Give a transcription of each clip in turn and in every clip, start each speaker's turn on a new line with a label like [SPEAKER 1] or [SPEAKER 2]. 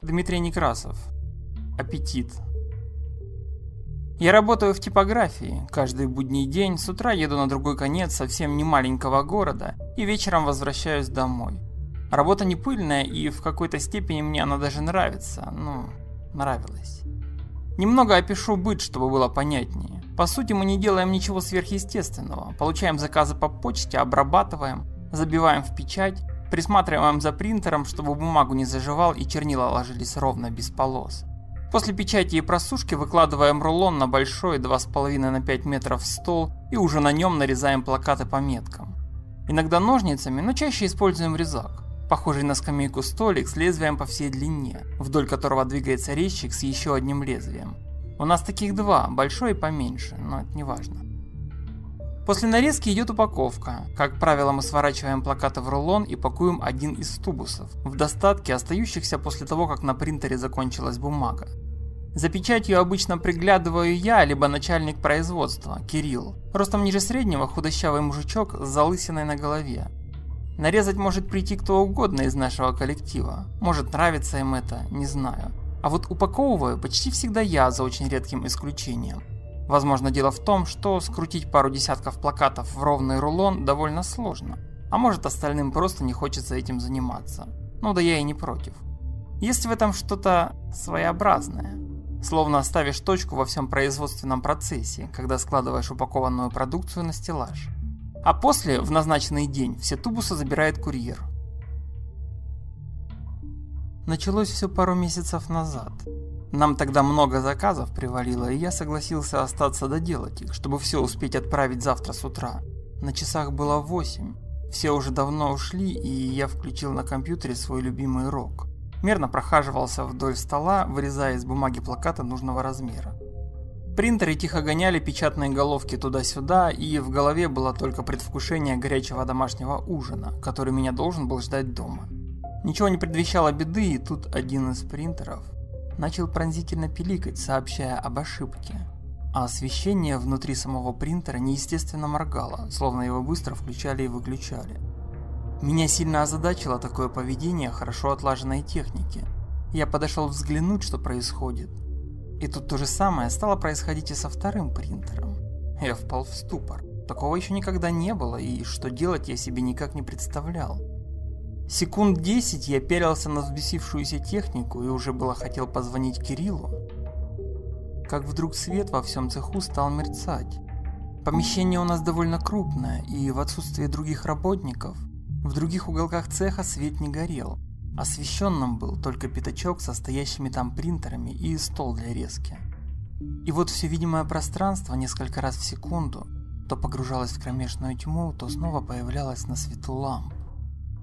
[SPEAKER 1] Дмитрий Некрасов. Аппетит. Я работаю в типографии. Каждый будний день с утра еду на другой конец совсем не маленького города и вечером возвращаюсь домой. Работа не пыльная и в какой-то степени мне она даже нравится. Ну, нравилась. Немного опишу быт, чтобы было понятнее. По сути, мы не делаем ничего сверхъестественного. Получаем заказы по почте, обрабатываем, забиваем в печать, Присматриваем за принтером, чтобы бумагу не заживал и чернила ложились ровно, без полос. После печати и просушки выкладываем рулон на большой 2,5 на 5 метров стол и уже на нем нарезаем плакаты по меткам. Иногда ножницами, но чаще используем резак, похожий на скамейку столик с лезвием по всей длине, вдоль которого двигается резчик с еще одним лезвием. У нас таких два, большой и поменьше, но это не важно. После нарезки идет упаковка. Как правило, мы сворачиваем плакаты в рулон и пакуем один из тубусов, в достатке остающихся после того, как на принтере закончилась бумага. За печатью обычно приглядываю я, либо начальник производства, Кирилл. Ростом ниже среднего, худощавый мужичок с залысиной на голове. Нарезать может прийти кто угодно из нашего коллектива. Может нравится им это, не знаю. А вот упаковываю почти всегда я, за очень редким исключением. Возможно, дело в том, что скрутить пару десятков плакатов в ровный рулон довольно сложно. А может остальным просто не хочется этим заниматься. Ну да я и не против. Есть в этом что-то своеобразное. Словно ставишь точку во всем производственном процессе, когда складываешь упакованную продукцию на стеллаж. А после, в назначенный день, все тубусы забирает курьер. Началось все пару месяцев назад. Нам тогда много заказов привалило, и я согласился остаться доделать их, чтобы все успеть отправить завтра с утра. На часах было 8. Все уже давно ушли, и я включил на компьютере свой любимый рок. Мерно прохаживался вдоль стола, вырезая из бумаги плаката нужного размера. Принтеры тихо гоняли печатные головки туда-сюда, и в голове было только предвкушение горячего домашнего ужина, который меня должен был ждать дома. Ничего не предвещало беды, и тут один из принтеров начал пронзительно пиликать, сообщая об ошибке. А освещение внутри самого принтера неестественно моргало, словно его быстро включали и выключали. Меня сильно озадачило такое поведение хорошо отлаженной техники. Я подошел взглянуть, что происходит. И тут то же самое стало происходить и со вторым принтером. Я впал в ступор. Такого еще никогда не было, и что делать я себе никак не представлял. Секунд 10 я пялился на взбесившуюся технику и уже было хотел позвонить Кириллу, как вдруг свет во всем цеху стал мерцать. Помещение у нас довольно крупное, и в отсутствие других работников, в других уголках цеха свет не горел. Освещенным был только пятачок со стоящими там принтерами и стол для резки. И вот все видимое пространство несколько раз в секунду то погружалось в кромешную тьму, то снова появлялось на свету ламп.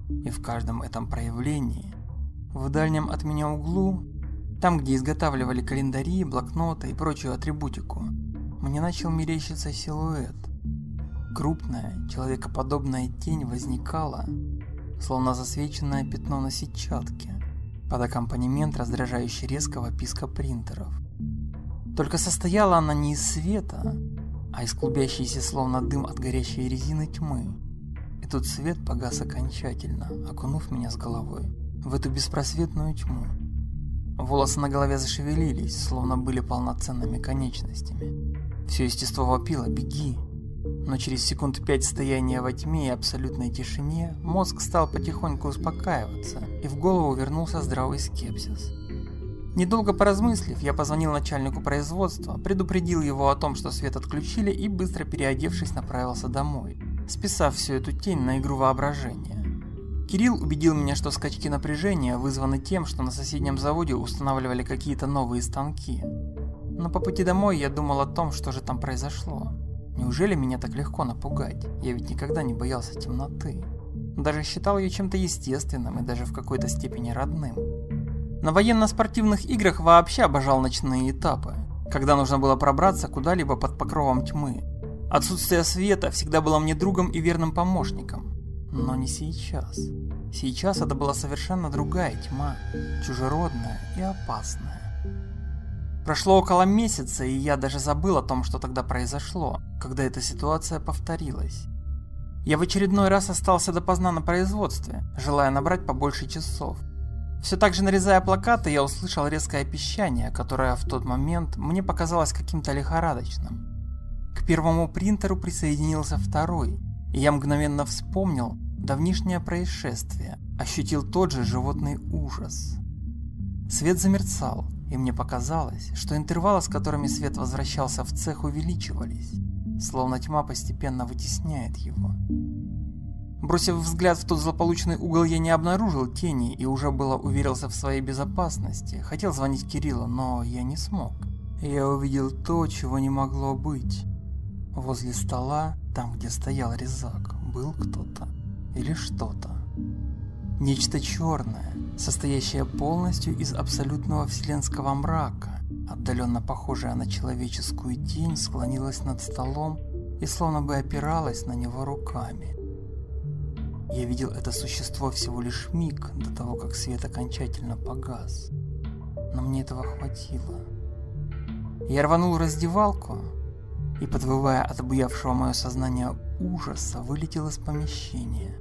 [SPEAKER 1] И в каждом этом проявлении, в дальнем от меня углу, там, где изготавливали календари, блокноты и прочую атрибутику, мне начал мерещиться силуэт. Крупная, человекоподобная тень возникала, словно засвеченное пятно на сетчатке, под аккомпанемент раздражающий резкого писка принтеров. Только состояла она не из света, а из клубящейся словно дым от горящей резины тьмы. И тут свет погас окончательно, окунув меня с головой в эту беспросветную тьму. Волосы на голове зашевелились, словно были полноценными конечностями. Все естество вопило «беги!». Но через секунд пять стояния во тьме и абсолютной тишине мозг стал потихоньку успокаиваться, и в голову вернулся здравый скепсис. Недолго поразмыслив, я позвонил начальнику производства, предупредил его о том, что свет отключили и быстро переодевшись направился домой списав всю эту тень на игру воображения. Кирилл убедил меня, что скачки напряжения вызваны тем, что на соседнем заводе устанавливали какие-то новые станки. Но по пути домой я думал о том, что же там произошло. Неужели меня так легко напугать? Я ведь никогда не боялся темноты. Даже считал ее чем-то естественным и даже в какой-то степени родным. На военно-спортивных играх вообще обожал ночные этапы, когда нужно было пробраться куда-либо под покровом тьмы, Отсутствие света всегда было мне другом и верным помощником. Но не сейчас. Сейчас это была совершенно другая тьма, чужеродная и опасная. Прошло около месяца, и я даже забыл о том, что тогда произошло, когда эта ситуация повторилась. Я в очередной раз остался допоздна на производстве, желая набрать побольше часов. Все так же нарезая плакаты, я услышал резкое пищание, которое в тот момент мне показалось каким-то лихорадочным. Первому принтеру присоединился второй, и я мгновенно вспомнил давнишнее происшествие, ощутил тот же животный ужас. Свет замерцал, и мне показалось, что интервалы, с которыми свет возвращался в цех, увеличивались, словно тьма постепенно вытесняет его. Бросив взгляд в тот злополучный угол, я не обнаружил тени и уже было уверился в своей безопасности. Хотел звонить Кириллу, но я не смог. Я увидел то, чего не могло быть. Возле стола, там, где стоял резак, был кто-то или что-то. Нечто черное, состоящее полностью из абсолютного вселенского мрака, отдаленно похожее на человеческую тень, склонилось над столом и словно бы опиралась на него руками. Я видел это существо всего лишь миг до того, как свет окончательно погас. Но мне этого хватило. Я рванул раздевалку и, подвывая от обуявшего мое сознание ужаса, вылетел из помещения.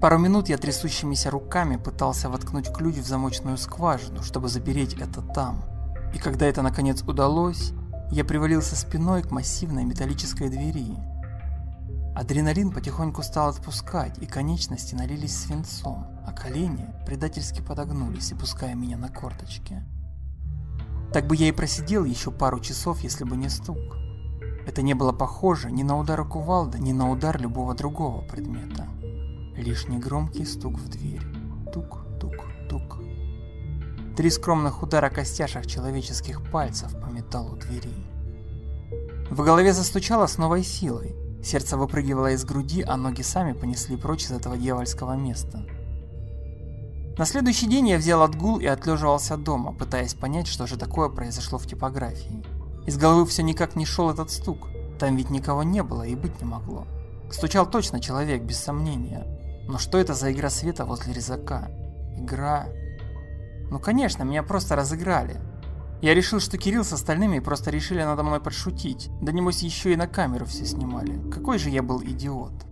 [SPEAKER 1] Пару минут я трясущимися руками пытался воткнуть ключ в замочную скважину, чтобы запереть это там. И когда это наконец удалось, я привалился спиной к массивной металлической двери. Адреналин потихоньку стал отпускать, и конечности налились свинцом, а колени предательски подогнулись, опуская меня на корточки. Так бы я и просидел еще пару часов, если бы не стук. Это не было похоже ни на удар кувалды, ни на удар любого другого предмета. Лишь негромкий стук в дверь. Тук-тук-тук. Три скромных удара костяшек человеческих пальцев по металлу двери. В голове застучало с новой силой. Сердце выпрыгивало из груди, а ноги сами понесли прочь из этого дьявольского места. На следующий день я взял отгул и отлеживался дома, пытаясь понять, что же такое произошло в типографии. Из головы все никак не шел этот стук. Там ведь никого не было и быть не могло. Стучал точно человек, без сомнения. Но что это за игра света возле резака? Игра... Ну конечно, меня просто разыграли. Я решил, что Кирилл с остальными просто решили надо мной подшутить. Да небось еще и на камеру все снимали. Какой же я был идиот.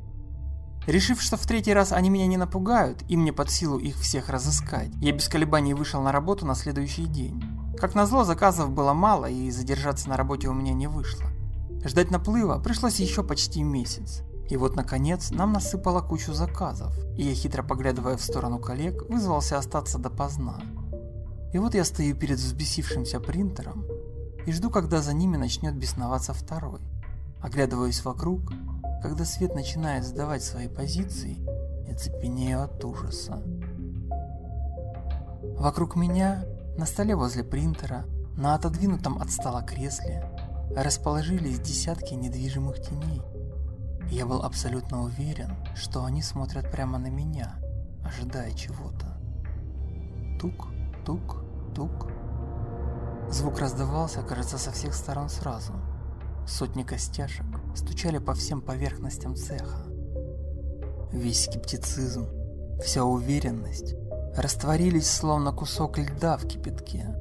[SPEAKER 1] Решив, что в третий раз они меня не напугают, и мне под силу их всех разыскать, я без колебаний вышел на работу на следующий день. Как назло, заказов было мало, и задержаться на работе у меня не вышло. Ждать наплыва пришлось еще почти месяц. И вот, наконец, нам насыпало кучу заказов, и я, хитро поглядывая в сторону коллег, вызвался остаться допоздна. И вот я стою перед взбесившимся принтером и жду, когда за ними начнет бесноваться второй. Оглядываюсь вокруг, когда свет начинает сдавать свои позиции и цепенею от ужаса. Вокруг меня, на столе возле принтера, на отодвинутом от стола кресле, расположились десятки недвижимых теней. Я был абсолютно уверен, что они смотрят прямо на меня, ожидая чего-то. Тук, тук, тук. Звук раздавался, кажется, со всех сторон сразу. Сотни костяшек стучали по всем поверхностям цеха. Весь скептицизм, вся уверенность растворились, словно кусок льда в кипятке.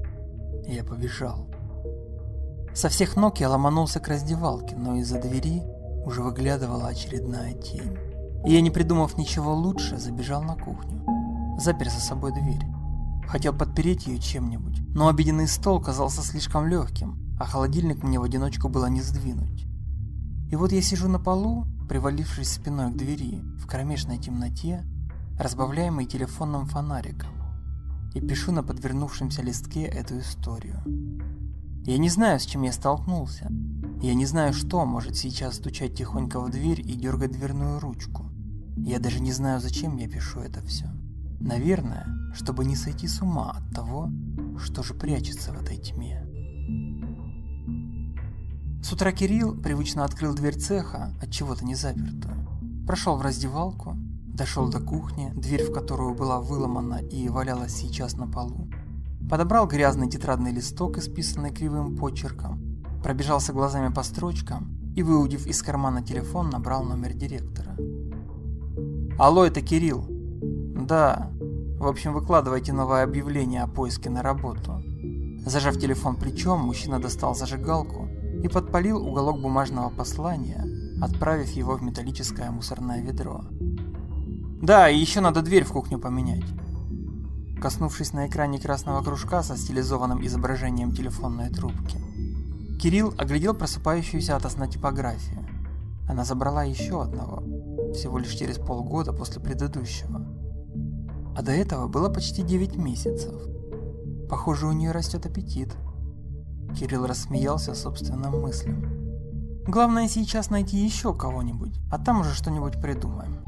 [SPEAKER 1] Я побежал. Со всех ног я ломанулся к раздевалке, но из-за двери уже выглядывала очередная тень. И я, не придумав ничего лучше, забежал на кухню. Запер за собой дверь. Хотел подпереть ее чем-нибудь, но обеденный стол казался слишком легким, а холодильник мне в одиночку было не сдвинуть. И вот я сижу на полу, привалившись спиной к двери, в кромешной темноте, разбавляемой телефонным фонариком, и пишу на подвернувшемся листке эту историю. Я не знаю, с чем я столкнулся. Я не знаю, что может сейчас стучать тихонько в дверь и дергать дверную ручку. Я даже не знаю, зачем я пишу это все. Наверное, чтобы не сойти с ума от того, что же прячется в этой тьме. С утра Кирилл привычно открыл дверь цеха, от чего-то не запертую. Прошел в раздевалку, дошел до кухни, дверь в которую была выломана и валялась сейчас на полу. Подобрал грязный тетрадный листок, исписанный кривым почерком, пробежался глазами по строчкам и, выудив из кармана телефон, набрал номер директора. «Алло, это Кирилл. Да. В общем, выкладывайте новое объявление о поиске на работу. Зажав телефон плечом, мужчина достал зажигалку и подпалил уголок бумажного послания, отправив его в металлическое мусорное ведро. Да, и еще надо дверь в кухню поменять. коснувшись на экране красного кружка со стилизованным изображением телефонной трубки. Кирилл оглядел просыпающуюся от сна типографию. Она забрала еще одного, всего лишь через полгода после предыдущего. А до этого было почти 9 месяцев. Похоже, у нее растет аппетит. Кирилл рассмеялся собственным мыслям. Главное сейчас найти еще кого-нибудь, а там уже что-нибудь придумаем.